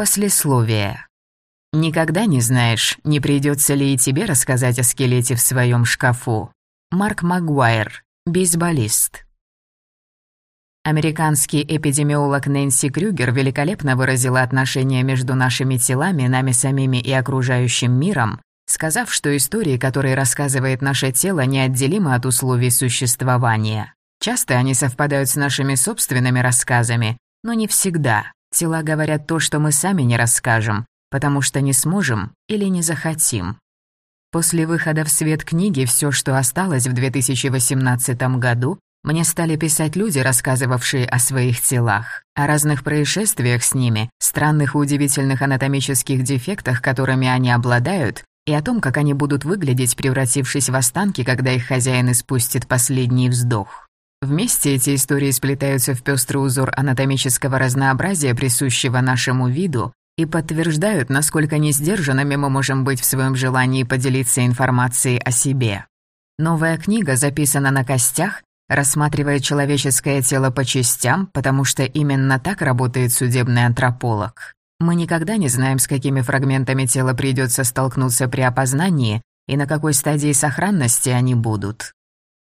Послесловие. Никогда не знаешь, не придется ли и тебе рассказать о скелете в своем шкафу. Марк Магуайр, бейсболист. Американский эпидемиолог Нэнси Крюгер великолепно выразила отношения между нашими телами, нами самими и окружающим миром, сказав, что истории, которые рассказывает наше тело, неотделимы от условий существования. Часто они совпадают с нашими собственными рассказами, но не всегда. Тела говорят то, что мы сами не расскажем, потому что не сможем или не захотим. После выхода в свет книги «Все, что осталось» в 2018 году мне стали писать люди, рассказывавшие о своих телах, о разных происшествиях с ними, странных и удивительных анатомических дефектах, которыми они обладают, и о том, как они будут выглядеть, превратившись в останки, когда их хозяин испустит последний вздох. Вместе эти истории сплетаются в пестрый узор анатомического разнообразия, присущего нашему виду, и подтверждают, насколько несдержанными мы можем быть в своем желании поделиться информацией о себе. Новая книга записана на костях, рассматривая человеческое тело по частям, потому что именно так работает судебный антрополог. Мы никогда не знаем, с какими фрагментами тела придется столкнуться при опознании и на какой стадии сохранности они будут.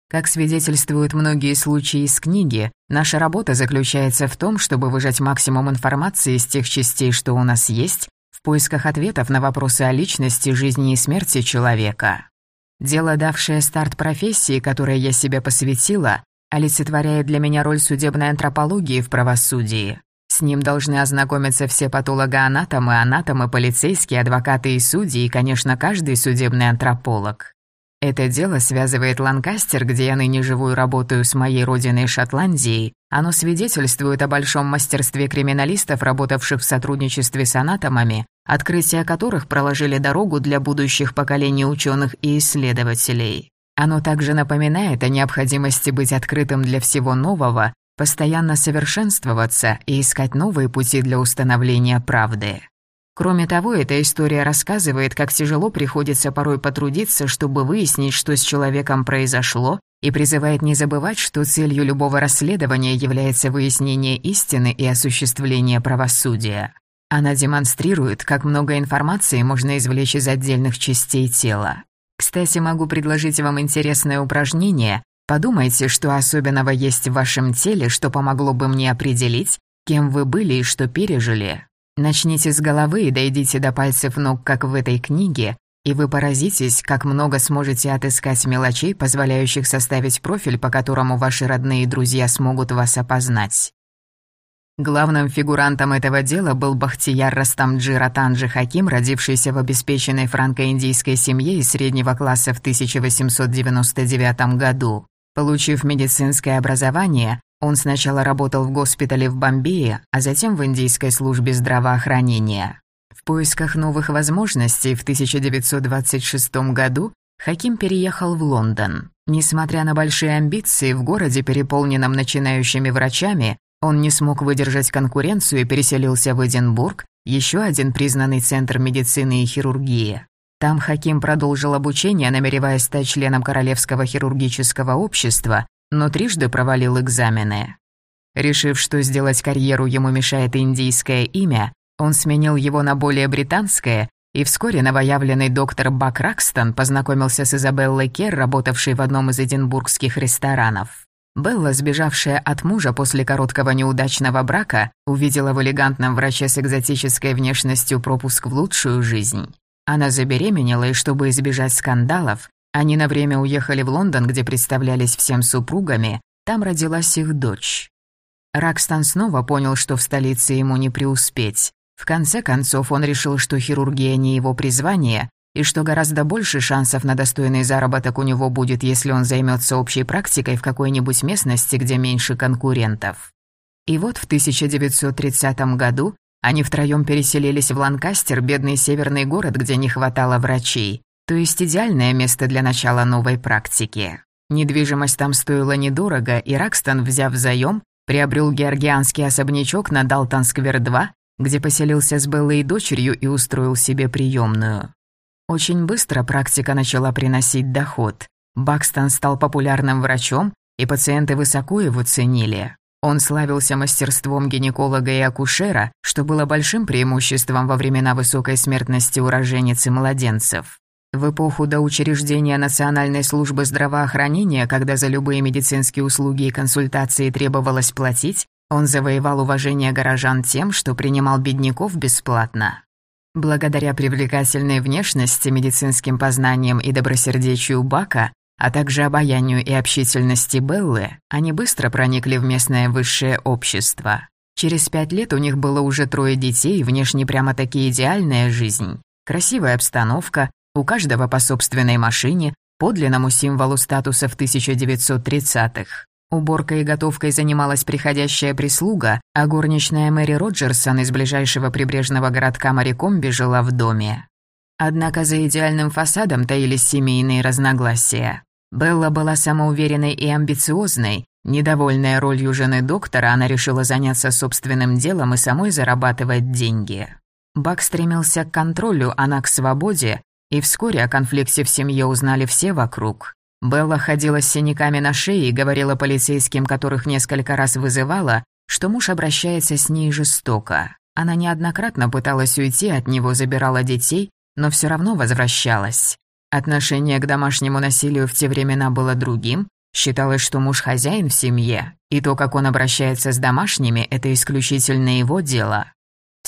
Как свидетельствуют многие случаи из книги, наша работа заключается в том, чтобы выжать максимум информации из тех частей, что у нас есть, в поисках ответов на вопросы о личности, жизни и смерти человека. Дело, давшее старт профессии, которой я себя посвятила, олицетворяет для меня роль судебной антропологии в правосудии. С ним должны ознакомиться все патологоанатомы, анатомы, полицейские, адвокаты и судьи, и, конечно, каждый судебный антрополог. Это дело связывает Ланкастер, где я ныне живу и работаю с моей родиной Шотландией. Оно свидетельствует о большом мастерстве криминалистов, работавших в сотрудничестве с анатомами, открытия которых проложили дорогу для будущих поколений ученых и исследователей. Оно также напоминает о необходимости быть открытым для всего нового, постоянно совершенствоваться и искать новые пути для установления правды. Кроме того, эта история рассказывает, как тяжело приходится порой потрудиться, чтобы выяснить, что с человеком произошло, и призывает не забывать, что целью любого расследования является выяснение истины и осуществление правосудия. Она демонстрирует, как много информации можно извлечь из отдельных частей тела. Кстати, могу предложить вам интересное упражнение, Подумайте, что особенного есть в вашем теле, что помогло бы мне определить, кем вы были и что пережили. Начните с головы и дойдите до пальцев ног, как в этой книге, и вы поразитесь, как много сможете отыскать мелочей, позволяющих составить профиль, по которому ваши родные и друзья смогут вас опознать. Главным фигурантом этого дела был Бахтияр Растамджи Ратанджи Хаким, родившийся в обеспеченной франко-индийской семье из среднего класса в 1899 году. Получив медицинское образование, он сначала работал в госпитале в Бомбее, а затем в индийской службе здравоохранения. В поисках новых возможностей в 1926 году Хаким переехал в Лондон. Несмотря на большие амбиции в городе, переполненном начинающими врачами, он не смог выдержать конкуренцию и переселился в Эдинбург, еще один признанный центр медицины и хирургии. Там Хаким продолжил обучение, намереваясь стать членом Королевского хирургического общества, но трижды провалил экзамены. Решив, что сделать карьеру ему мешает индийское имя, он сменил его на более британское, и вскоре новоявленный доктор Бак Ракстон познакомился с Изабеллой Кер, работавшей в одном из эдинбургских ресторанов. Белла, сбежавшая от мужа после короткого неудачного брака, увидела в элегантном враче с экзотической внешностью пропуск в лучшую жизнь. Она забеременела, и чтобы избежать скандалов, они на время уехали в Лондон, где представлялись всем супругами, там родилась их дочь. Ракстон снова понял, что в столице ему не преуспеть. В конце концов, он решил, что хирургия не его призвание, и что гораздо больше шансов на достойный заработок у него будет, если он займется общей практикой в какой-нибудь местности, где меньше конкурентов. И вот в 1930 году они втроем переселились в Ланкастер, бедный северный город, где не хватало врачей. То есть идеальное место для начала новой практики. Недвижимость там стоила недорого, и Ракстон, взяв заем, приобрел георгианский особнячок на Далтон-сквер-2, где поселился с Беллой и дочерью и устроил себе приемную. Очень быстро практика начала приносить доход. Бакстон стал популярным врачом, и пациенты высоко его ценили. Он славился мастерством гинеколога и акушера, что было большим преимуществом во времена высокой смертности уроженец и младенцев. В эпоху до учреждения Национальной службы здравоохранения, когда за любые медицинские услуги и консультации требовалось платить, он завоевал уважение горожан тем, что принимал бедняков бесплатно. Благодаря привлекательной внешности, медицинским познаниям и добросердечию Бака, а также обаянию и общительности Беллы, они быстро проникли в местное высшее общество. Через пять лет у них было уже трое детей, внешне прямо-таки идеальная жизнь. Красивая обстановка, у каждого по собственной машине, подлинному символу статуса в 1930-х. Уборкой и готовкой занималась приходящая прислуга, а горничная Мэри Роджерсон из ближайшего прибрежного городка Марикомби жила в доме. Однако за идеальным фасадом таились семейные разногласия. Белла была самоуверенной и амбициозной. Недовольная ролью жены доктора, она решила заняться собственным делом и самой зарабатывать деньги. Бак стремился к контролю, она к свободе, и вскоре о конфликте в семье узнали все вокруг. Белла ходила с синяками на шее и говорила полицейским, которых несколько раз вызывала, что муж обращается с ней жестоко. Она неоднократно пыталась уйти от него, забирала детей, но все равно возвращалась. Отношение к домашнему насилию в те времена было другим. Считалось, что муж хозяин в семье, и то, как он обращается с домашними, это исключительно его дело.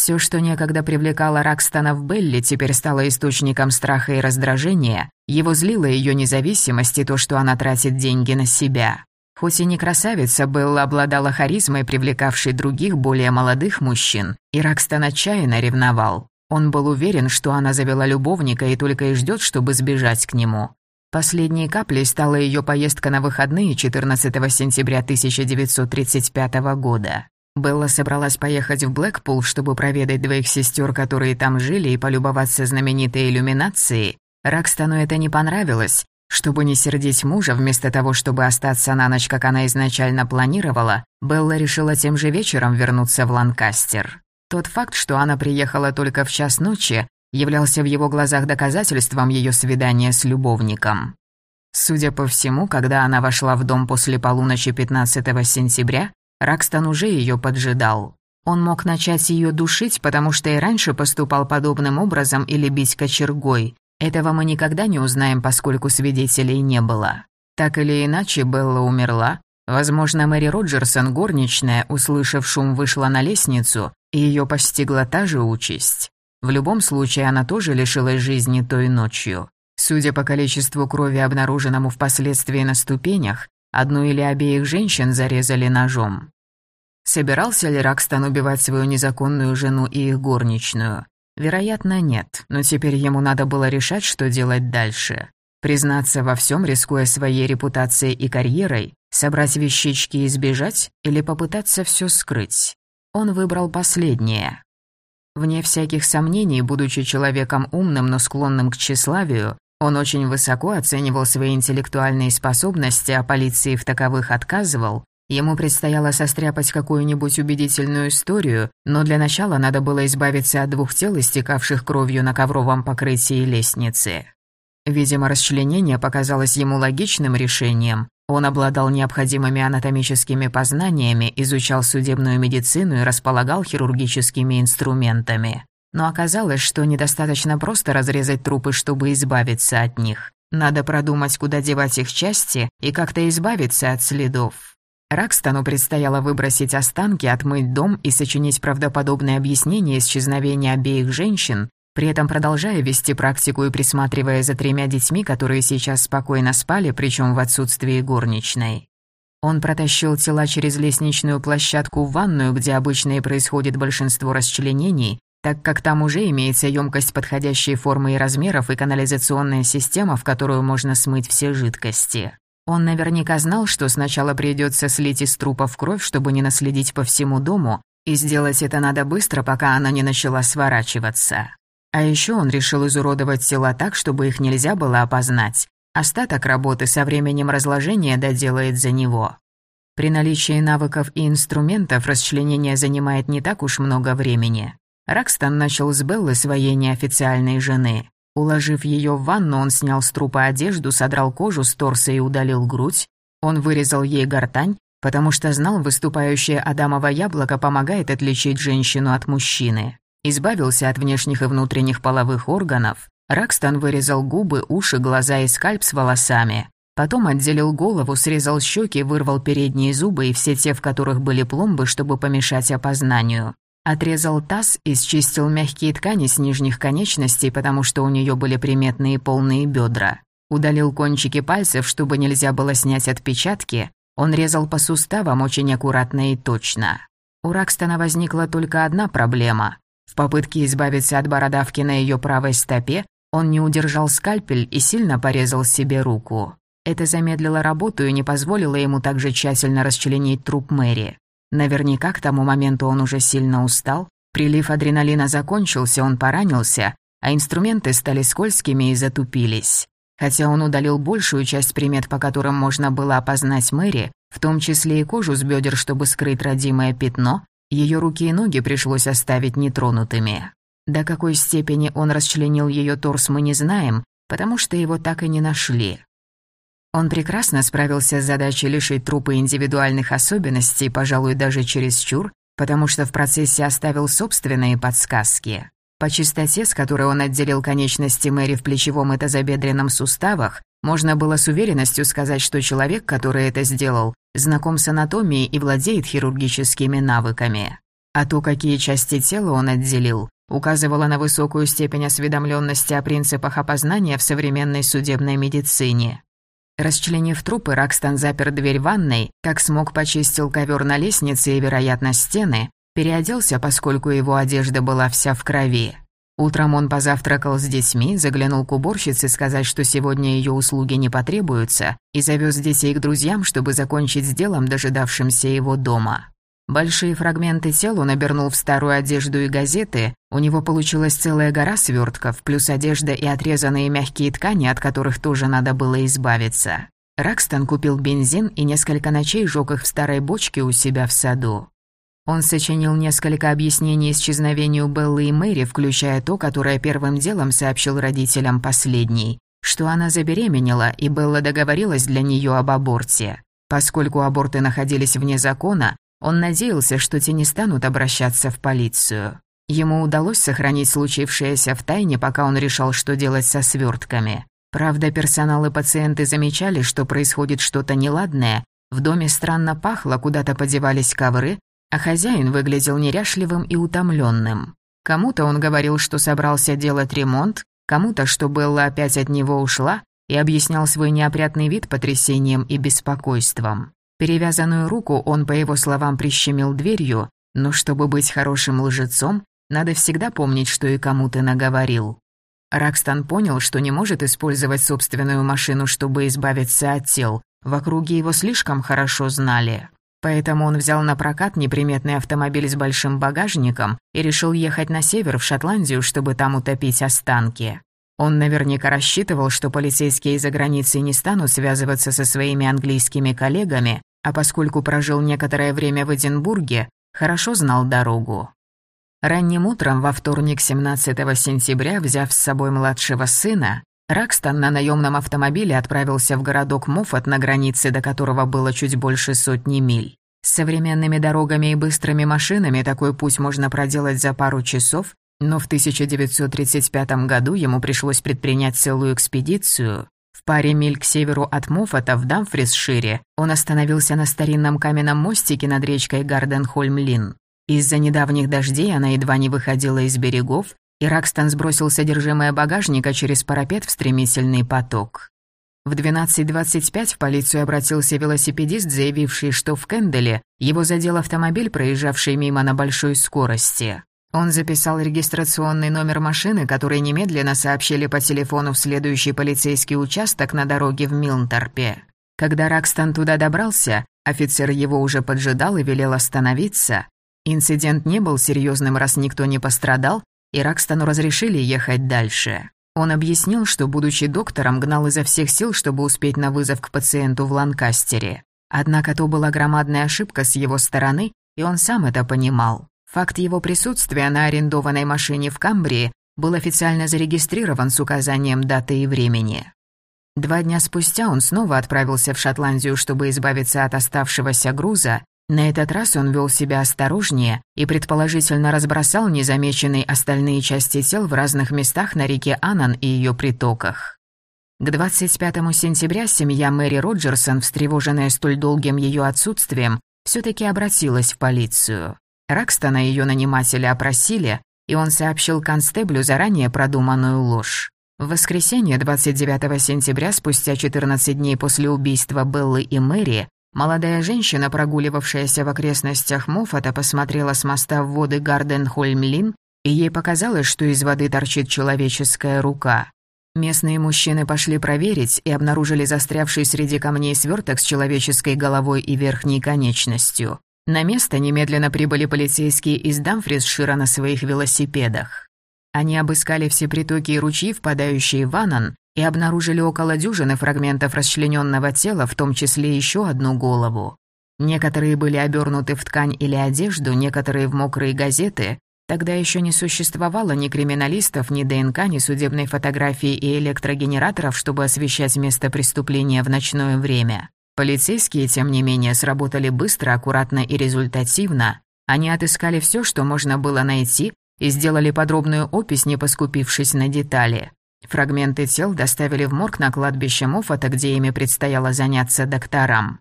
Все, что некогда привлекало Ракстона в Белли, теперь стало источником страха и раздражения. Его злила ее независимость и то, что она тратит деньги на себя. Хоть и не красавица, Белла обладала харизмой, привлекавшей других, более молодых мужчин, и Ракстон отчаянно ревновал. Он был уверен, что она завела любовника и только и ждет, чтобы сбежать к нему. Последней каплей стала ее поездка на выходные 14 сентября 1935 года. Белла собралась поехать в Блэкпул, чтобы проведать двоих сестер, которые там жили, и полюбоваться знаменитой иллюминацией. Ракстону это не понравилось. Чтобы не сердить мужа, вместо того, чтобы остаться на ночь, как она изначально планировала, Белла решила тем же вечером вернуться в Ланкастер. Тот факт, что она приехала только в час ночи, являлся в его глазах доказательством ее свидания с любовником. Судя по всему, когда она вошла в дом после полуночи 15 сентября, Ракстон уже ее поджидал. Он мог начать ее душить, потому что и раньше поступал подобным образом или бить кочергой. Этого мы никогда не узнаем, поскольку свидетелей не было. Так или иначе, Белла умерла. Возможно, Мэри Роджерсон, горничная, услышав шум, вышла на лестницу, и ее постигла та же участь. В любом случае, она тоже лишилась жизни той ночью. Судя по количеству крови, обнаруженному впоследствии на ступенях, Одну или обеих женщин зарезали ножом. Собирался ли Ракстон убивать свою незаконную жену и их горничную? Вероятно, нет, но теперь ему надо было решать, что делать дальше. Признаться во всем, рискуя своей репутацией и карьерой, собрать вещички и сбежать или попытаться все скрыть. Он выбрал последнее. Вне всяких сомнений, будучи человеком умным, но склонным к тщеславию, он очень высоко оценивал свои интеллектуальные способности, а полиции в таковых отказывал. Ему предстояло состряпать какую-нибудь убедительную историю, но для начала надо было избавиться от двух тел, истекавших кровью на ковровом покрытии лестницы. Видимо, расчленение показалось ему логичным решением. Он обладал необходимыми анатомическими познаниями, изучал судебную медицину и располагал хирургическими инструментами. Но оказалось, что недостаточно просто разрезать трупы, чтобы избавиться от них. Надо продумать, куда девать их части и как-то избавиться от следов. Ракстону предстояло выбросить останки, отмыть дом и сочинить правдоподобное объяснение исчезновения обеих женщин, при этом продолжая вести практику и присматривая за тремя детьми, которые сейчас спокойно спали, причем в отсутствии горничной. Он протащил тела через лестничную площадку в ванную, где обычно и происходит большинство расчленений, так как там уже имеется емкость подходящей формы и размеров и канализационная система, в которую можно смыть все жидкости. Он наверняка знал, что сначала придется слить из трупов кровь, чтобы не наследить по всему дому, и сделать это надо быстро, пока она не начала сворачиваться. А еще он решил изуродовать тела так, чтобы их нельзя было опознать. Остаток работы со временем разложения доделает за него. При наличии навыков и инструментов расчленение занимает не так уж много времени. Ракстон начал с Беллы своей неофициальной жены. Уложив ее в ванну, он снял с трупа одежду, содрал кожу с торса и удалил грудь. Он вырезал ей гортань, потому что знал, выступающее Адамово яблоко помогает отличить женщину от мужчины. Избавился от внешних и внутренних половых органов. Ракстон вырезал губы, уши, глаза и скальп с волосами. Потом отделил голову, срезал щеки, вырвал передние зубы и все те, в которых были пломбы, чтобы помешать опознанию. Отрезал таз и счистил мягкие ткани с нижних конечностей, потому что у нее были приметные полные бедра. Удалил кончики пальцев, чтобы нельзя было снять отпечатки. Он резал по суставам очень аккуратно и точно. У Ракстона возникла только одна проблема. В попытке избавиться от бородавки на ее правой стопе он не удержал скальпель и сильно порезал себе руку. Это замедлило работу и не позволило ему также тщательно расчленить труп Мэри. Наверняка к тому моменту он уже сильно устал, прилив адреналина закончился, он поранился, а инструменты стали скользкими и затупились. Хотя он удалил большую часть примет, по которым можно было опознать Мэри, в том числе и кожу с бедер, чтобы скрыть родимое пятно, ее руки и ноги пришлось оставить нетронутыми. До какой степени он расчленил ее торс, мы не знаем, потому что его так и не нашли. Он прекрасно справился с задачей лишить трупа индивидуальных особенностей, пожалуй, даже чересчур, потому что в процессе оставил собственные подсказки. По чистоте, с которой он отделил конечности Мэри в плечевом и тазобедренном суставах, можно было с уверенностью сказать, что человек, который это сделал, знаком с анатомией и владеет хирургическими навыками. А то, какие части тела он отделил, указывало на высокую степень осведомленности о принципах опознания в современной судебной медицине. Расчленив трупы, Ракстон запер дверь ванной, как смог почистил ковер на лестнице и, вероятно, стены, переоделся, поскольку его одежда была вся в крови. Утром он позавтракал с детьми, заглянул к уборщице сказать, что сегодня ее услуги не потребуются, и завез детей к друзьям, чтобы закончить с делом, дожидавшимся его дома. Большие фрагменты тел он обернул в старую одежду и газеты, у него получилась целая гора свертков, плюс одежда и отрезанные мягкие ткани, от которых тоже надо было избавиться. Ракстон купил бензин и несколько ночей жёг их в старой бочке у себя в саду. Он сочинил несколько объяснений исчезновению Беллы и Мэри, включая то, которое первым делом сообщил родителям последней, что она забеременела, и Белла договорилась для нее об аборте. Поскольку аборты находились вне закона, он надеялся, что те не станут обращаться в полицию. Ему удалось сохранить случившееся в тайне, пока он решал, что делать со свертками. Правда, персонал и пациенты замечали, что происходит что-то неладное. В доме странно пахло, куда-то подевались ковры, а хозяин выглядел неряшливым и утомленным. Кому-то он говорил, что собрался делать ремонт, кому-то, что Белла опять от него ушла, и объяснял свой неопрятный вид потрясением и беспокойством. Перевязанную руку он, по его словам, прищемил дверью, но чтобы быть хорошим лжецом, надо всегда помнить, что и кому ты наговорил. Ракстон понял, что не может использовать собственную машину, чтобы избавиться от тел. В округе его слишком хорошо знали. Поэтому он взял на прокат неприметный автомобиль с большим багажником и решил ехать на север, в Шотландию, чтобы там утопить останки. Он наверняка рассчитывал, что полицейские из-за границы не станут связываться со своими английскими коллегами, а поскольку прожил некоторое время в Эдинбурге, хорошо знал дорогу. Ранним утром во вторник 17 сентября, взяв с собой младшего сына, Ракстон на наемном автомобиле отправился в городок Муффат, на границе до которого было чуть больше сотни миль. С современными дорогами и быстрыми машинами такой путь можно проделать за пару часов, но в 1935 году ему пришлось предпринять целую экспедицию, в паре миль к северу от Моффата в Дамфрисшире он остановился на старинном каменном мостике над речкой Гарденхольм-Лин. Из-за недавних дождей она едва не выходила из берегов, и Ракстон сбросил содержимое багажника через парапет в стремительный поток. В 12.25 в полицию обратился велосипедист, заявивший, что в Кенделе его задел автомобиль, проезжавший мимо на большой скорости. Он записал регистрационный номер машины, который немедленно сообщили по телефону в следующий полицейский участок на дороге в Милнторпе. Когда Ракстон туда добрался, офицер его уже поджидал и велел остановиться. Инцидент не был серьезным, раз никто не пострадал, и Ракстону разрешили ехать дальше. Он объяснил, что, будучи доктором, гнал изо всех сил, чтобы успеть на вызов к пациенту в Ланкастере. Однако то была громадная ошибка с его стороны, и он сам это понимал. Факт его присутствия на арендованной машине в Камбрии был официально зарегистрирован с указанием даты и времени. Два дня спустя он снова отправился в Шотландию, чтобы избавиться от оставшегося груза. На этот раз он вел себя осторожнее и предположительно разбросал незамеченные остальные части тел в разных местах на реке Анан и ее притоках. К 25 сентября семья Мэри Роджерсон, встревоженная столь долгим ее отсутствием, все таки обратилась в полицию. Ракстона ее наниматели опросили, и он сообщил констеблю заранее продуманную ложь. В воскресенье 29 сентября, спустя 14 дней после убийства Беллы и Мэри, молодая женщина, прогуливавшаяся в окрестностях Моффата, посмотрела с моста в воды Гарден-Хольмлин, и ей показалось, что из воды торчит человеческая рука. Местные мужчины пошли проверить и обнаружили застрявший среди камней сверток с человеческой головой и верхней конечностью. На место немедленно прибыли полицейские из Дамфрисшира на своих велосипедах. Они обыскали все притоки и ручьи, впадающие в Анан, и обнаружили около дюжины фрагментов расчлененного тела, в том числе еще одну голову. Некоторые были обернуты в ткань или одежду, некоторые в мокрые газеты. Тогда еще не существовало ни криминалистов, ни ДНК, ни судебной фотографии и электрогенераторов, чтобы освещать место преступления в ночное время. Полицейские, тем не менее, сработали быстро, аккуратно и результативно. Они отыскали все, что можно было найти, и сделали подробную опись, не поскупившись на детали. Фрагменты тел доставили в морг на кладбище Моффата, где ими предстояло заняться докторам.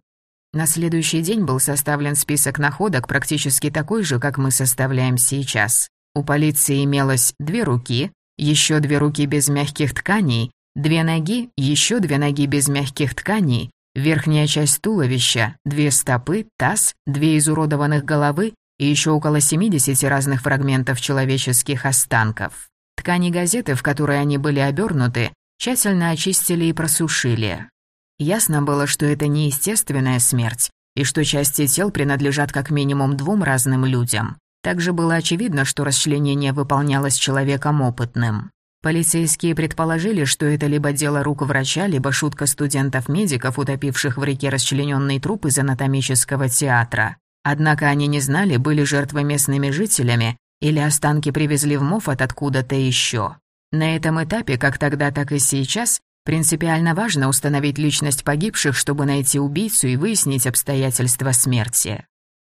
На следующий день был составлен список находок, практически такой же, как мы составляем сейчас. У полиции имелось две руки, еще две руки без мягких тканей, две ноги, еще две ноги без мягких тканей, верхняя часть туловища, две стопы, таз, две изуродованных головы и еще около 70 разных фрагментов человеческих останков. Ткани газеты, в которой они были обернуты, тщательно очистили и просушили. Ясно было, что это неестественная смерть, и что части тел принадлежат как минимум двум разным людям. Также было очевидно, что расчленение выполнялось человеком опытным. Полицейские предположили, что это либо дело рук врача, либо шутка студентов-медиков, утопивших в реке расчлененный труп из анатомического театра. Однако они не знали, были жертвы местными жителями или останки привезли в Моффат откуда-то еще. На этом этапе, как тогда, так и сейчас, принципиально важно установить личность погибших, чтобы найти убийцу и выяснить обстоятельства смерти.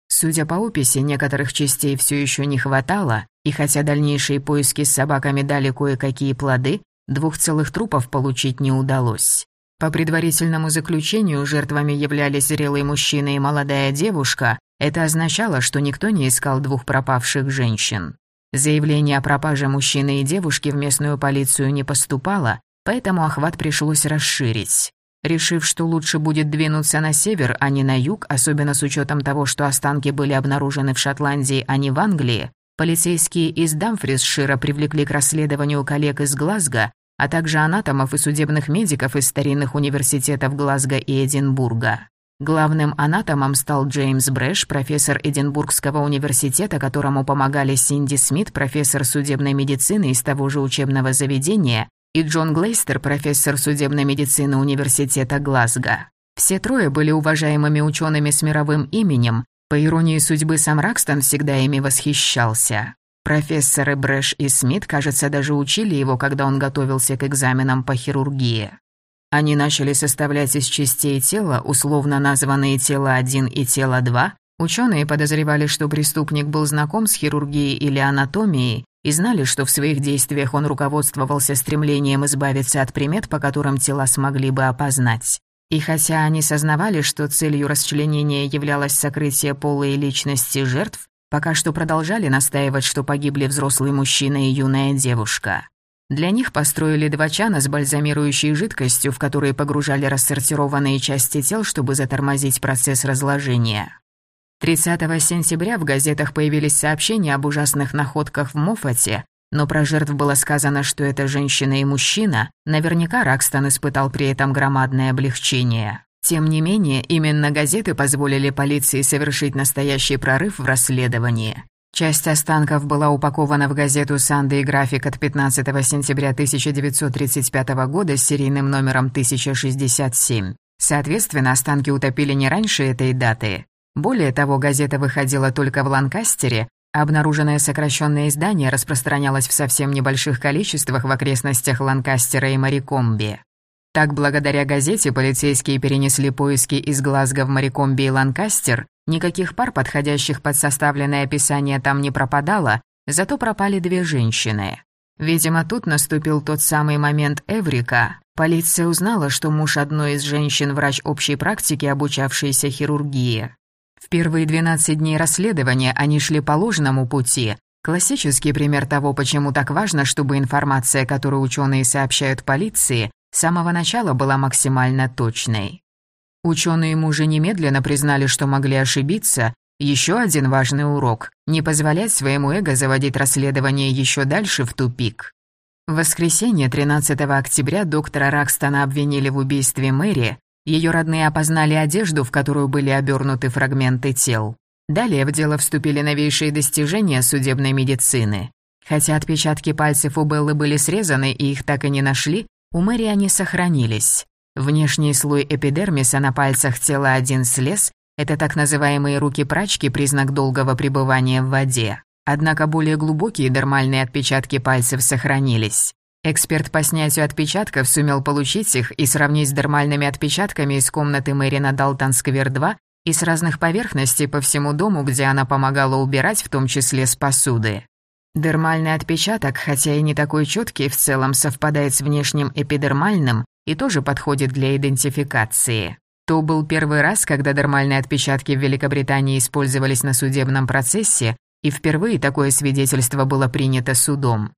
Судя по описи, некоторых частей все еще не хватало, и хотя дальнейшие поиски с собаками дали кое-какие плоды, двух целых трупов получить не удалось. По предварительному заключению, жертвами являлись зрелый мужчина и молодая девушка, это означало, что никто не искал двух пропавших женщин. Заявление о пропаже мужчины и девушки в местную полицию не поступало, поэтому охват пришлось расширить. Решив, что лучше будет двинуться на север, а не на юг, особенно с учетом того, что останки были обнаружены в Шотландии, а не в Англии, полицейские из Дамфрисшира привлекли к расследованию коллег из Глазго, а также анатомов и судебных медиков из старинных университетов Глазго и Эдинбурга. Главным анатомом стал Джеймс Брэш, профессор Эдинбургского университета, которому помогали Синди Смит, профессор судебной медицины из того же учебного заведения, и Джон Глейстер, профессор судебной медицины университета Глазго. Все трое были уважаемыми учеными с мировым именем, по иронии судьбы сам Ракстон всегда ими восхищался. Профессоры Брэш и Смит, кажется, даже учили его, когда он готовился к экзаменам по хирургии. Они начали составлять из частей тела, условно названные тело 1 и тело 2. Ученые подозревали, что преступник был знаком с хирургией или анатомией и знали, что в своих действиях он руководствовался стремлением избавиться от примет, по которым тела смогли бы опознать. И хотя они сознавали, что целью расчленения являлось сокрытие пола и личности жертв, пока что продолжали настаивать, что погибли взрослый мужчина и юная девушка. Для них построили два чана с бальзамирующей жидкостью, в которые погружали рассортированные части тел, чтобы затормозить процесс разложения. 30 сентября в газетах появились сообщения об ужасных находках в Моффате, но про жертв было сказано, что это женщина и мужчина, наверняка Ракстон испытал при этом громадное облегчение. Тем не менее, именно газеты позволили полиции совершить настоящий прорыв в расследовании. Часть останков была упакована в газету «Санды» и график» от 15 сентября 1935 года с серийным номером 1067. Соответственно, останки утопили не раньше этой даты. Более того, газета выходила только в Ланкастере, обнаруженное сокращенное издание распространялось в совсем небольших количествах в окрестностях Ланкастера и Марикомби. Так, благодаря газете, полицейские перенесли поиски из Глазго в Марикомби и Ланкастер, никаких пар, подходящих под составленное описание, там не пропадало, зато пропали две женщины. Видимо, тут наступил тот самый момент Эврика. Полиция узнала, что муж одной из женщин – врач общей практики, обучавшийся хирургии. В первые 12 дней расследования они шли по ложному пути. Классический пример того, почему так важно, чтобы информация, которую ученые сообщают полиции, с самого начала была максимально точной. Ученые мужа немедленно признали, что могли ошибиться. Еще один важный урок – не позволять своему эго заводить расследование еще дальше в тупик. В воскресенье 13 октября доктора Ракстона обвинили в убийстве Мэри, ее родные опознали одежду, в которую были обернуты фрагменты тел. Далее в дело вступили новейшие достижения судебной медицины. Хотя отпечатки пальцев у Беллы были срезаны и их так и не нашли, у Мэри они сохранились. Внешний слой эпидермиса на пальцах тела один слез, это так называемые руки-прачки, признак долгого пребывания в воде. Однако более глубокие дермальные отпечатки пальцев сохранились. Эксперт по снятию отпечатков сумел получить их и сравнить с дермальными отпечатками из комнаты Мэри на Далтон-сквер-2 и с разных поверхностей по всему дому, где она помогала убирать, в том числе с посуды. Дермальный отпечаток, хотя и не такой четкий, в целом совпадает с внешним эпидермальным и тоже подходит для идентификации. То был первый раз, когда дермальные отпечатки в Великобритании использовались на судебном процессе, и впервые такое свидетельство было принято судом.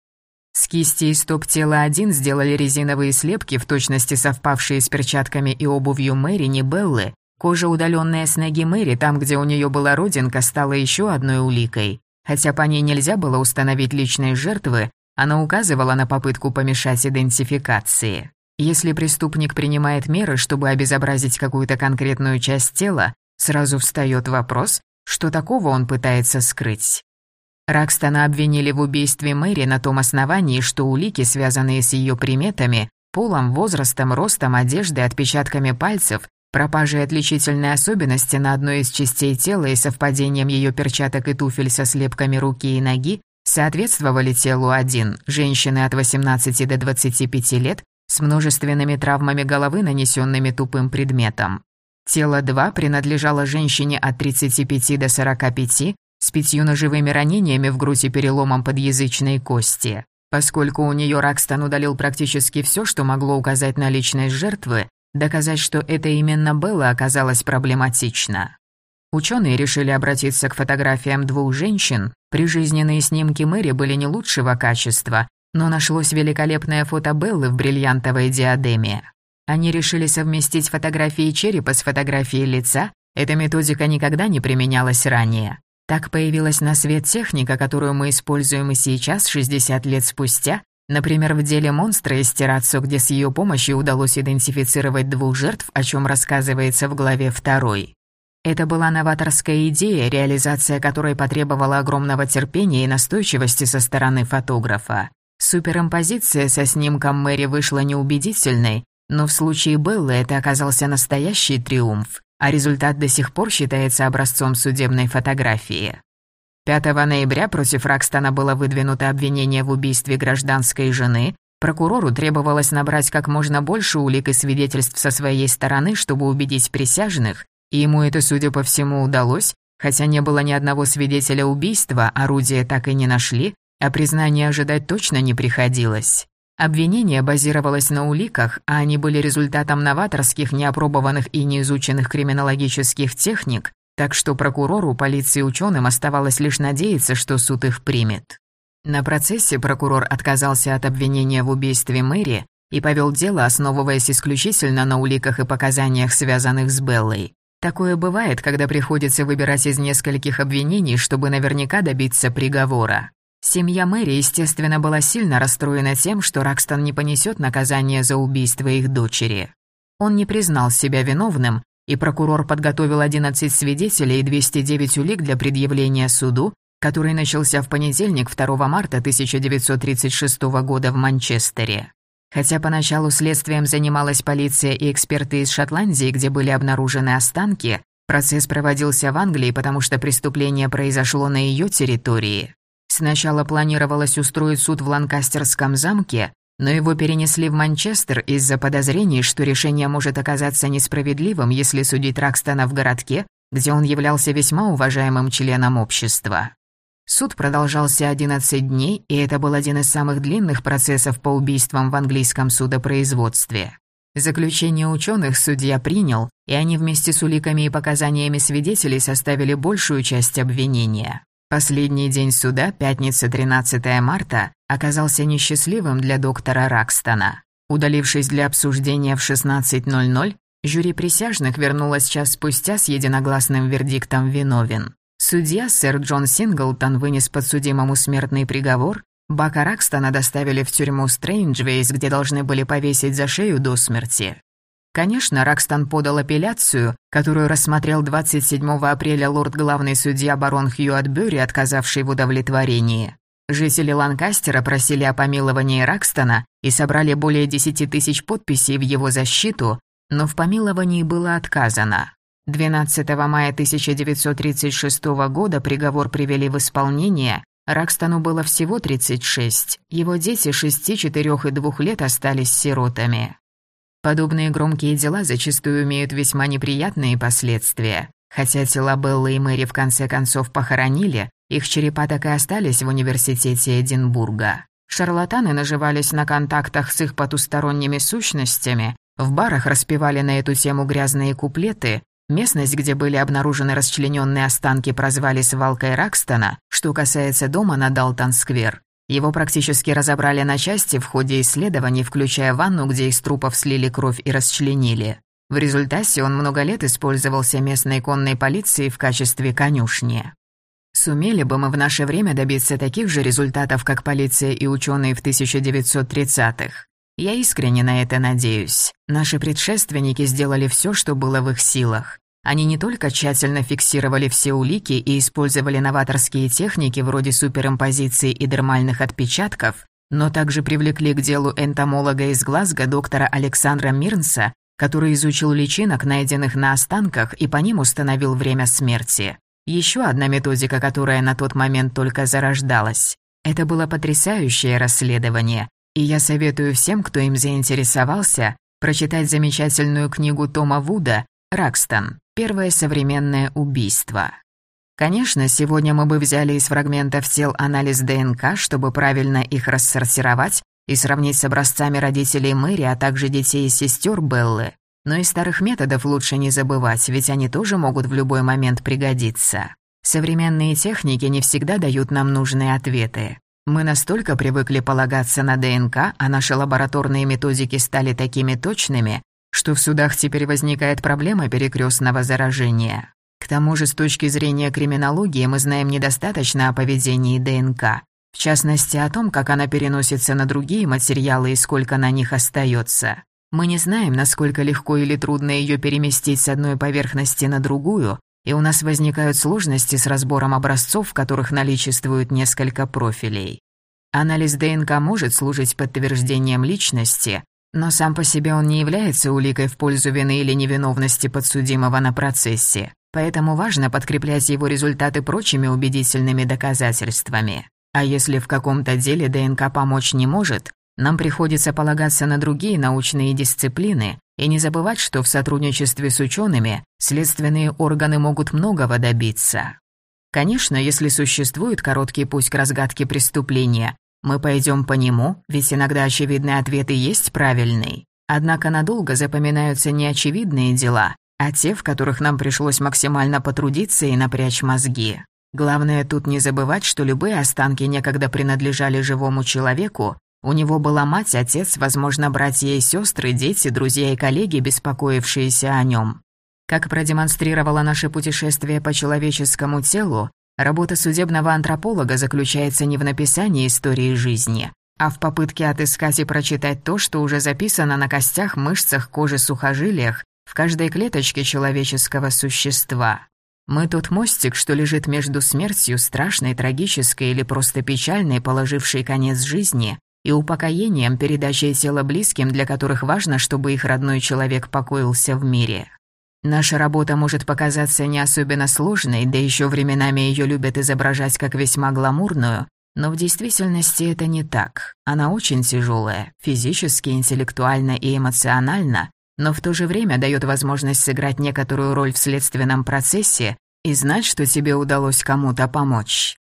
С кисти и стоп тела один сделали резиновые слепки, в точности совпавшие с перчатками и обувью Мэри, не Беллы. Кожа, удаленная с ноги Мэри, там, где у нее была родинка, стала еще одной уликой. Хотя по ней нельзя было установить личные жертвы, она указывала на попытку помешать идентификации. Если преступник принимает меры, чтобы обезобразить какую-то конкретную часть тела, сразу встает вопрос, что такого он пытается скрыть. Ракстона обвинили в убийстве Мэри на том основании, что улики, связанные с ее приметами, полом, возрастом, ростом, одеждой, отпечатками пальцев, пропажей отличительной особенности на одной из частей тела и совпадением ее перчаток и туфель со слепками руки и ноги, соответствовали телу один, женщины от 18 до 25 лет, с множественными травмами головы, нанесенными тупым предметом. Тело 2 принадлежало женщине от 35 до 45, с пятью ножевыми ранениями в грудь и переломом подъязычной кости. Поскольку у нее Ракстон удалил практически все, что могло указать на личность жертвы, доказать, что это именно Белла, оказалось проблематично. Ученые решили обратиться к фотографиям двух женщин. Прижизненные снимки Мэри были не лучшего качества, но нашлось великолепное фото Беллы в бриллиантовой диадеме. Они решили совместить фотографии черепа с фотографией лица. Эта методика никогда не применялась ранее. Так появилась на свет техника, которую мы используем и сейчас, 60 лет спустя, например, в деле монстра из Террацо, где с ее помощью удалось идентифицировать двух жертв, о чем рассказывается в главе 2. Это была новаторская идея, реализация которой потребовала огромного терпения и настойчивости со стороны фотографа. Суперимпозиция со снимком Мэри вышла неубедительной, но в случае Беллы это оказался настоящий триумф а результат до сих пор считается образцом судебной фотографии. 5 ноября против Ракстона было выдвинуто обвинение в убийстве гражданской жены. Прокурору требовалось набрать как можно больше улик и свидетельств со своей стороны, чтобы убедить присяжных, и ему это, судя по всему, удалось, хотя не было ни одного свидетеля убийства, орудия так и не нашли, а признание ожидать точно не приходилось. Обвинение базировалось на уликах, а они были результатом новаторских, неопробованных и неизученных криминологических техник, так что прокурору, полиции ученым оставалось лишь надеяться, что суд их примет. На процессе прокурор отказался от обвинения в убийстве Мэри и повел дело, основываясь исключительно на уликах и показаниях, связанных с Беллой. Такое бывает, когда приходится выбирать из нескольких обвинений, чтобы наверняка добиться приговора. Семья Мэри, естественно, была сильно расстроена тем, что Ракстон не понесет наказание за убийство их дочери. Он не признал себя виновным, и прокурор подготовил 11 свидетелей и 209 улик для предъявления суду, который начался в понедельник 2 марта 1936 года в Манчестере. Хотя поначалу следствием занималась полиция и эксперты из Шотландии, где были обнаружены останки, процесс проводился в Англии, потому что преступление произошло на ее территории. Сначала планировалось устроить суд в Ланкастерском замке, но его перенесли в Манчестер из-за подозрений, что решение может оказаться несправедливым, если судить Ракстона в городке, где он являлся весьма уважаемым членом общества. Суд продолжался 11 дней, и это был один из самых длинных процессов по убийствам в английском судопроизводстве. Заключение ученых судья принял, и они вместе с уликами и показаниями свидетелей составили большую часть обвинения. Последний день суда, пятница 13 марта, оказался несчастливым для доктора Ракстона. Удалившись для обсуждения в 16.00, жюри присяжных вернулось час спустя с единогласным вердиктом «виновен». Судья, сэр Джон Синглтон, вынес подсудимому смертный приговор. Бака Ракстона доставили в тюрьму Стрэнджвейс, где должны были повесить за шею до смерти. Конечно, Ракстон подал апелляцию, которую рассмотрел 27 апреля лорд-главный судья барон Хьюат Бюри, отказавший в удовлетворении. Жители Ланкастера просили о помиловании Ракстона и собрали более 10 тысяч подписей в его защиту, но в помиловании было отказано. 12 мая 1936 года приговор привели в исполнение. Ракстону было всего 36. Его дети 6, 4 и 2 лет остались сиротами. Подобные громкие дела зачастую имеют весьма неприятные последствия. Хотя тела Беллы и Мэри в конце концов похоронили, их черепа так и остались в университете Эдинбурга. Шарлатаны наживались на контактах с их потусторонними сущностями, в барах распевали на эту тему грязные куплеты, Местность, где были обнаружены расчлененные останки, прозвали свалкой Ракстона. Что касается дома на Далтон-сквер, его практически разобрали на части в ходе исследований, включая ванну, где из трупов слили кровь и расчленили. В результате он много лет использовался местной конной полицией в качестве конюшни. Сумели бы мы в наше время добиться таких же результатов, как полиция и ученые в 1930-х? Я искренне на это надеюсь. Наши предшественники сделали все, что было в их силах. Они не только тщательно фиксировали все улики и использовали новаторские техники вроде суперимпозиции и дермальных отпечатков, но также привлекли к делу энтомолога из Глазго доктора Александра Мирнса, который изучил личинок, найденных на останках, и по ним установил время смерти. Еще одна методика, которая на тот момент только зарождалась. Это было потрясающее расследование, и я советую всем, кто им заинтересовался, прочитать замечательную книгу Тома Вуда «Ракстон. Первое современное убийство». Конечно, сегодня мы бы взяли из фрагментов тел анализ ДНК, чтобы правильно их рассортировать и сравнить с образцами родителей Мэри, а также детей и сестер Беллы. Но и старых методов лучше не забывать, ведь они тоже могут в любой момент пригодиться. Современные техники не всегда дают нам нужные ответы. Мы настолько привыкли полагаться на ДНК, а наши лабораторные методики стали такими точными, что в судах теперь возникает проблема перекрестного заражения. К тому же, с точки зрения криминологии, мы знаем недостаточно о поведении ДНК, в частности о том, как она переносится на другие материалы и сколько на них остается. Мы не знаем, насколько легко или трудно ее переместить с одной поверхности на другую, и у нас возникают сложности с разбором образцов, в которых наличествуют несколько профилей. Анализ ДНК может служить подтверждением личности, но сам по себе он не является уликой в пользу вины или невиновности подсудимого на процессе, поэтому важно подкреплять его результаты прочими убедительными доказательствами. А если в каком-то деле ДНК помочь не может, нам приходится полагаться на другие научные дисциплины, и не забывать, что в сотрудничестве с учеными следственные органы могут многого добиться. Конечно, если существует короткий путь к разгадке преступления, мы пойдем по нему, ведь иногда очевидный ответ и есть правильный. Однако надолго запоминаются не очевидные дела, а те, в которых нам пришлось максимально потрудиться и напрячь мозги. Главное тут не забывать, что любые останки некогда принадлежали живому человеку, у него была мать, отец, возможно, братья и сестры, дети, друзья и коллеги, беспокоившиеся о нем. Как продемонстрировало наше путешествие по человеческому телу, работа судебного антрополога заключается не в написании истории жизни, а в попытке отыскать и прочитать то, что уже записано на костях, мышцах, коже, сухожилиях, в каждой клеточке человеческого существа. Мы тот мостик, что лежит между смертью, страшной, трагической или просто печальной, положившей конец жизни, и упокоением передачей тела близким, для которых важно, чтобы их родной человек покоился в мире. Наша работа может показаться не особенно сложной, да еще временами ее любят изображать как весьма гламурную, Но в действительности это не так. Она очень тяжелая, физически, интеллектуально и эмоционально, но в то же время дает возможность сыграть некоторую роль в следственном процессе и знать, что тебе удалось кому-то помочь.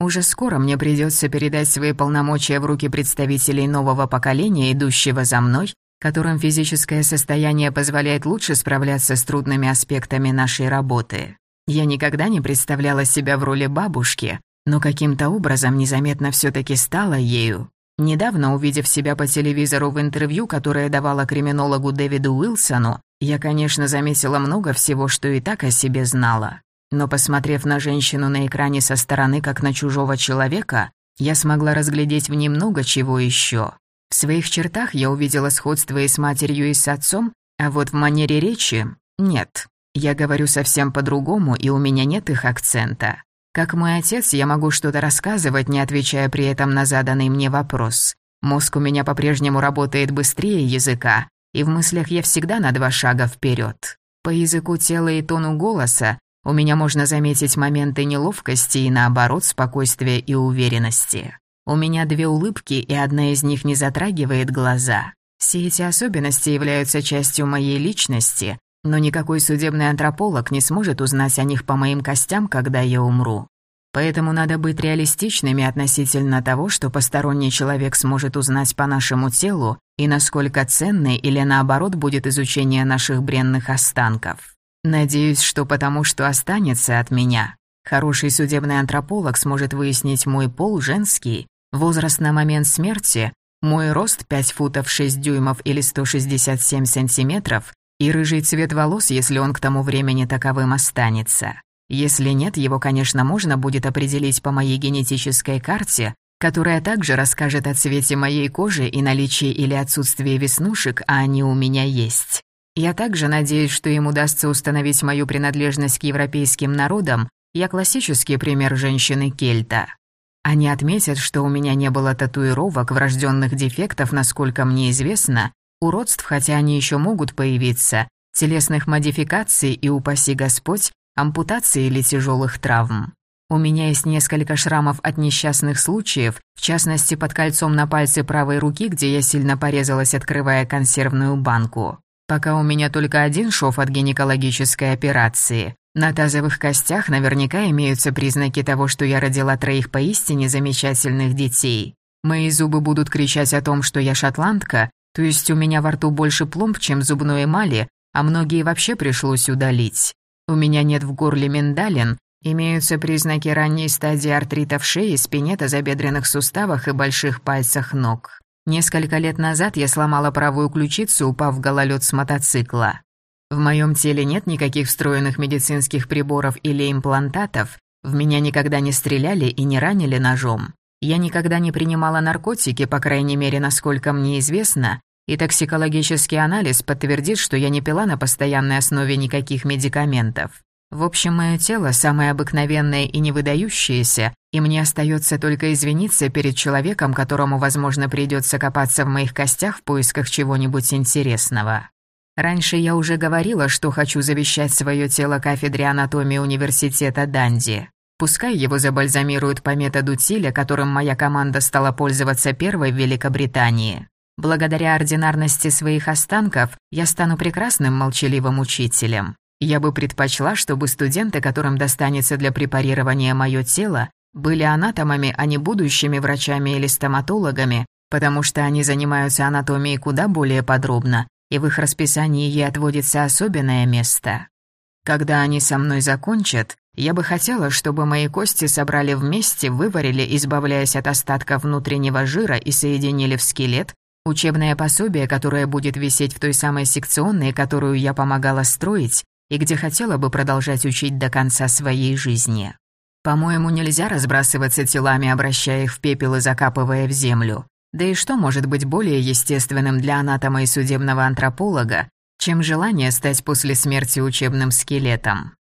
Уже скоро мне придется передать свои полномочия в руки представителей нового поколения, идущего за мной, которым физическое состояние позволяет лучше справляться с трудными аспектами нашей работы. Я никогда не представляла себя в роли бабушки, но каким-то образом незаметно все таки стала ею. Недавно, увидев себя по телевизору в интервью, которое давала криминологу Дэвиду Уилсону, я, конечно, заметила много всего, что и так о себе знала. Но посмотрев на женщину на экране со стороны, как на чужого человека, я смогла разглядеть в ней много чего еще. В своих чертах я увидела сходство и с матерью, и с отцом, а вот в манере речи — нет. Я говорю совсем по-другому, и у меня нет их акцента. Как мой отец, я могу что-то рассказывать, не отвечая при этом на заданный мне вопрос. Мозг у меня по-прежнему работает быстрее языка, и в мыслях я всегда на два шага вперед. По языку тела и тону голоса у меня можно заметить моменты неловкости и, наоборот, спокойствия и уверенности. У меня две улыбки, и одна из них не затрагивает глаза. Все эти особенности являются частью моей личности, но никакой судебный антрополог не сможет узнать о них по моим костям, когда я умру. Поэтому надо быть реалистичными относительно того, что посторонний человек сможет узнать по нашему телу и насколько ценной или наоборот будет изучение наших бренных останков. Надеюсь, что потому что останется от меня. Хороший судебный антрополог сможет выяснить мой пол женский, возраст на момент смерти, мой рост 5 футов 6 дюймов или 167 сантиметров и рыжий цвет волос, если он к тому времени таковым останется. Если нет, его, конечно, можно будет определить по моей генетической карте, которая также расскажет о цвете моей кожи и наличии или отсутствии веснушек, а они у меня есть. Я также надеюсь, что им удастся установить мою принадлежность к европейским народам. Я классический пример женщины-кельта. Они отметят, что у меня не было татуировок, врожденных дефектов, насколько мне известно, уродств, хотя они еще могут появиться, телесных модификаций и, упаси Господь, ампутации или тяжелых травм. У меня есть несколько шрамов от несчастных случаев, в частности под кольцом на пальце правой руки, где я сильно порезалась, открывая консервную банку. Пока у меня только один шов от гинекологической операции. На тазовых костях наверняка имеются признаки того, что я родила троих поистине замечательных детей. Мои зубы будут кричать о том, что я шотландка, то есть у меня во рту больше пломб, чем зубной эмали, а многие вообще пришлось удалить. У меня нет в горле миндалин, имеются признаки ранней стадии артрита в шее, спине, тазобедренных суставах и больших пальцах ног. Несколько лет назад я сломала правую ключицу, упав в гололед с мотоцикла. В моем теле нет никаких встроенных медицинских приборов или имплантатов, в меня никогда не стреляли и не ранили ножом. Я никогда не принимала наркотики, по крайней мере, насколько мне известно, и токсикологический анализ подтвердит, что я не пила на постоянной основе никаких медикаментов. В общем, мое тело самое обыкновенное и не выдающееся, и мне остается только извиниться перед человеком, которому, возможно, придется копаться в моих костях в поисках чего-нибудь интересного. Раньше я уже говорила, что хочу завещать свое тело кафедре анатомии университета Данди. Пускай его забальзамируют по методу Тиля, которым моя команда стала пользоваться первой в Великобритании. Благодаря ординарности своих останков я стану прекрасным молчаливым учителем. Я бы предпочла, чтобы студенты, которым достанется для препарирования мое тело, были анатомами, а не будущими врачами или стоматологами, потому что они занимаются анатомией куда более подробно, и в их расписании ей отводится особенное место. Когда они со мной закончат, я бы хотела, чтобы мои кости собрали вместе, выварили, избавляясь от остатков внутреннего жира и соединили в скелет, учебное пособие, которое будет висеть в той самой секционной, которую я помогала строить, и где хотела бы продолжать учить до конца своей жизни. По-моему, нельзя разбрасываться телами, обращая их в пепел и закапывая в землю. Да и что может быть более естественным для анатома и судебного антрополога, чем желание стать после смерти учебным скелетом?